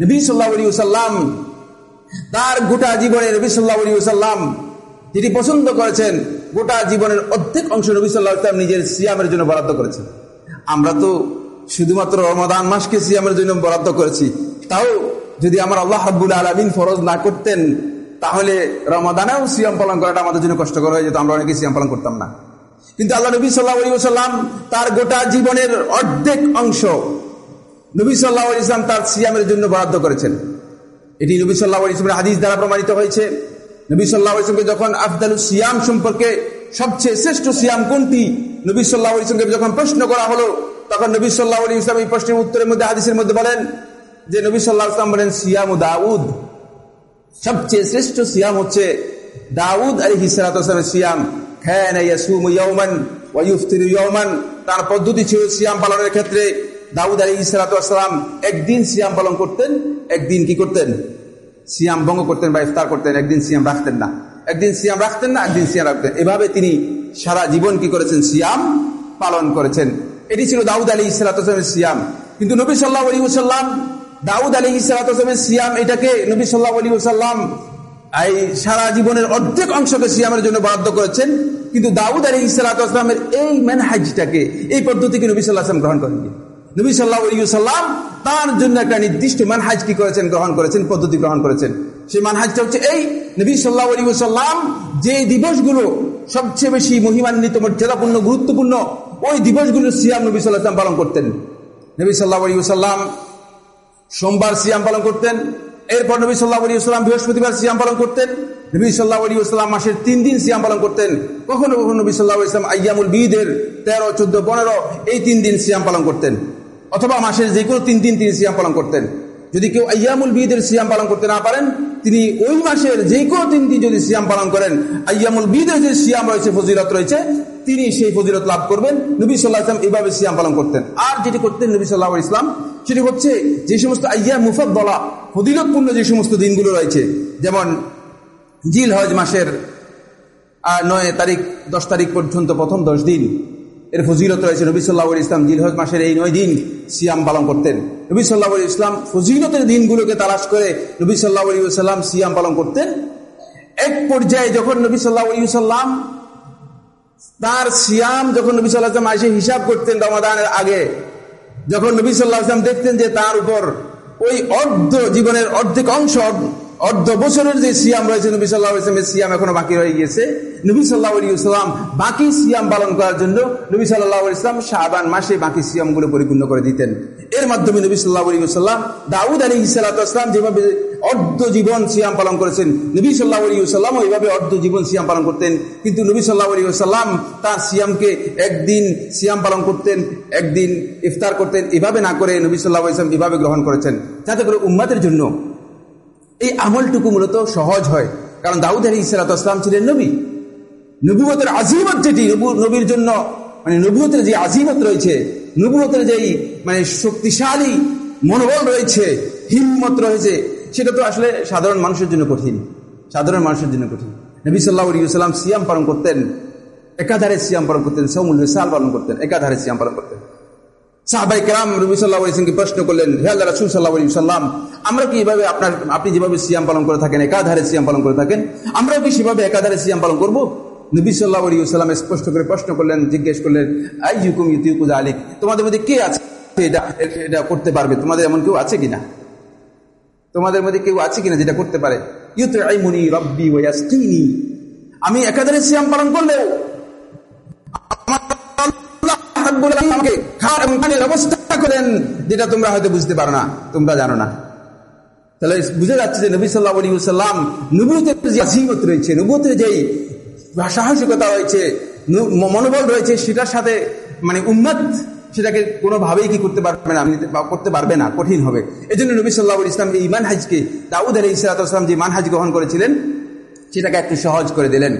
নবী তার গোটা জীবনে নবী সাল্লাহ সাল্লাম যেটি পছন্দ করেছেন, গোটা জীবনের অর্ধেক অংশ নবী সাল্লাহ নিজের সিয়ামের জন্য বরাদ্দ করেছেন। আমরা তো শুধুমাত্র রমাদান মাসকে সিয়ামের জন্য বরাদ্দ করেছি। তাও যদি আমার আল্লাহ হাবুল আলমিন ফরজ না করতেন, তাহলে রমাদানেও সিয়াম পালন করাটা আমাদের জন্য কষ্টকর হয়ে যেত, আমরা অনেকে সিয়াম পালন করতাম না। কিন্তু আল্লাহ নবী সাল্লাহ সাল্লাম তার গোটা জীবনের অর্ধেক অংশ নবী সাল্লাহ ইসলাম তার সিয়ামের জন্য বরাদ্দ করেছেন। এটি নবী সাল্লাহ ইসলামের হাদিস দ্বারা প্রমাণিত হয়েছে। নবী সাল্লাহ ইসলামকে যখন আফদালু সিয়াম সম্পর্কে সবচেয়ে শ্রেষ্ঠ সিয়াম কোনটি? নবী সাল্লাহ ইসলামকে যখন প্রশ্ন করা হলো, তখন নবী সাল্লাহ ইসলাম এই প্রশ্নের উত্তরের মধ্যে হাদিসের মধ্যে বলেন যে নবী সাল্লাহ ইসলাম বলেন, সিয়াম দাউদ। সবচেয়ে শ্রেষ্ঠ সিয়াম হচ্ছে দাউদ আলী হিসালামের সিয়াম। খ্যান তার পদ্ধতি ছিল সিয়াম পালনের ক্ষেত্রে দাউদ আলী ইসালাতাম একদিন সিয়াম পালন করতেন, একদিন কি করতেন? সিয়াম ভঙ্গ করতেন বা ইফতার করতেন, একদিন সিয়াম রাখতেন না। একদিন সিয়াম রাখতেন না, একদিন সিয়াম রাখতেন। এভাবে তিনি সারা জীবন কি করেছেন? সিয়াম পালন করেছেন। এটি ছিল দাউদ আলী ইসালাতামের সিয়াম। কিন্তু নবী সাল্লাহ আলী সাল্লাম দাউদ আলী ইসালাতামের সিয়াম এটাকে নবী সাল্লাহ আলী সাল্লাম এই সারা জীবনের অর্ধেক অংশকে সিয়ামের জন্য বরাদ্দ করেছেন। কিন্তু দাউদ আলী ইসালাতামের এই ম্যানহাজটাকে এই পদ্ধতিকে নবী সাল্লাহ আসলাম গ্রহণ করেননি। নবী সাল্লাহ সাল্লাম তার জন্য একটা নির্দিষ্ট মানহাজ কি করেছেন, গ্রহণ করেছেন, পদ্ধতি গ্রহণ করেছেন। সেই মানহাজটা হচ্ছে এই, নবী সাল্লাহ সাল্লাম যে দিবসগুলো সবচেয়ে বেশি মহিমান্বিত, মর্যাদাপূর্ণ, গুরুত্বপূর্ণ, ওই দিবসগুলো সিয়াম নবী সাল্লাহাম পালন করতেন। নবী সাল্লাহ সোমবার সিয়াম পালন করতেন, এরপর নবী সাল্লাহ সাল্লাম বৃহস্পতিবার সিয়াম পালন করতেন, নবী সাল্লাহ সাল্লাম মাসের তিন দিন সিয়াম পালন করতেন, কখনো কখনো নবী সাল্লাহ ইসলাম আয়ামুল বিদের তেরো, চোদ্দ, পনেরো, এই তিন দিন সিয়াম পালন করতেন। অথবা মাসের যে কোনো তিন দিন তিনি সিয়াম পালন করতেন। যদি কেউ আয়ামুল বিদের সিয়াম পালন করতে না পারেন, তিনি ওই মাসের যে কোনো তিন দিন যদি সিয়াম পালন করেন আয়ামুল বিদের যে সিয়াম রয়েছে, ফজিলত রয়েছে, তিনি সেই ফজিলত লাভ করবেন। নবী সাল্লাহ ইসলাম এইভাবে সিয়াম পালন করতেন। আর যেটি করতেন নবী সাল্লাহ ইসলাম সেটি হচ্ছে যে সমস্ত আয়াম মুফাদ্দলা, ফজিলতপূর্ণ যে সমস্ত দিনগুলো রয়েছে, যেমন জিল হজ মাসের নয় তারিখ, দশ তারিখ পর্যন্ত প্রথম দশ দিন এর ফজিলত রয়েছে নবী সাল্লাহ ইসলাম জিলহজ মাসের এই নয় দিন সিয়াম পালন করতেন। নবী সাল্লাহ ইসলাম ফজিলতের দিনগুলোকে তালাশ করে নবী সাল্লাহ সাল্লাম সিয়াম পালন করতেন। এক পর্যায়ে যখন নবী সাল্লাহ সাল্লাম তার সিয়াম যখন নবী সাল্লাহ আসলাম হিসাব করতেন রমাদানের আগে, যখন নবী সাল্লাহ আসলাম দেখতেন যে তার উপর ওই অর্ধ, জীবনের অর্ধেক অংশ অর্ধ বছরের যে সিয়াম রয়েছে, নবী সাল্লাহ ইসলামের সিয়াম এখনও বাকি রয়ে গিয়েছে। নবী সাল্লাহ ইসলাম বাকি সিয়াম পালন করার জন্য নবী সাল্লাহ ইসলাম শাহবান মাসে বাকি সিয়ামগুলো পরিপূর্ণ করে দিতেন। এর মাধ্যমে নবী সাল্লাহ সাল্লাম দাউদ আলী ইসালাতাম যেভাবে অর্ধ জীবন সিয়াম পালন করেছেন, নবী সাল্লাহ সাল্লাম ওইভাবে অর্ধ জীবন সিয়াম পালন করতেন। কিন্তু নবী সাল্লাহ সাল্লাম তার সিয়ামকে একদিন সিয়াম পালন করতেন, একদিন ইফতার করতেন। এভাবে না করে নবী সাল্লাহ ইসলাম এভাবে গ্রহণ করেছেন। যাতে করে উম্মাদের জন্য এই আমলটুকু মূলত সহজ হয়। কারণ দাউদ আলী ইসালাতাম ছিলেন নবী। নবুয়তের আজিমত যেটি নবীর জন্য মানে নবুয়তের যে আজিমত রয়েছে নবুয়তের যেই মানে শক্তিশালী মনোবল রয়েছে, হিম্মত রয়েছে, সেটা তো আসলে সাধারণ মানুষের জন্য কঠিন। সাধারণ মানুষের জন্য কঠিন। নবী সাল্লাহ সাল্লাম সিয়াম পালন করতেন, একাধারে সিয়াম পালন করতেন, সৌমুল সাল পালন করতেন, একাধারে সিয়াম পালন করতেন। রবি প্রশ্ন করলেন, হে আল্লাহ রাসুল সাল্লাহ সাল্লাম আমরা কি এভাবে আপনার, আপনি যেভাবে সিয়াম পালন করে থাকেন, একাধারে সিয়াম পালন করে থাকেন? আমরাও কি সেভাবে একাধারে সিয়াম পালন করব? নবী সাল্লাহ সাল্লাম স্পষ্ট করে প্রশ্ন করলেন, জিজ্ঞেস করলেন আই আলিক তোমাদের মধ্যে কে আছে এটা এটা করতে পারবে? তোমাদের এমন কেউ আছে কিনা? তোমাদের মধ্যে কেউ আছে কিনা যেটা করতে পারে? ইউত আইমুনি রব্বি ওয়াসকিনি আমি একাধারে সিয়াম পালন করলেও আমাকে খাওয়ার পানির ব্যবস্থা করেন, যেটা তোমরা হয়তো বুঝতে পারো না, তোমরা জানো না। তাহলে বুঝে যাচ্ছে যে নবী সাল্লাহ আলী সাল্লাম নবুতের যে রয়েছে নবুতের যেই সাহসিকতা রয়েছে মনোবল রয়েছে, সেটার সাথে মানে উন্নত সেটাকে কোনোভাবেই কি করতে পারবে না করতে পারবে না, কঠিন হবে। এই জন্য নবী সাল্লাহ ইসলাম এই মানহাজকে, দাউদ আলী ইসলাতাম যে মানহাজ গ্রহণ করেছিলেন, সেটাকে একটু সহজ করে দিলেন।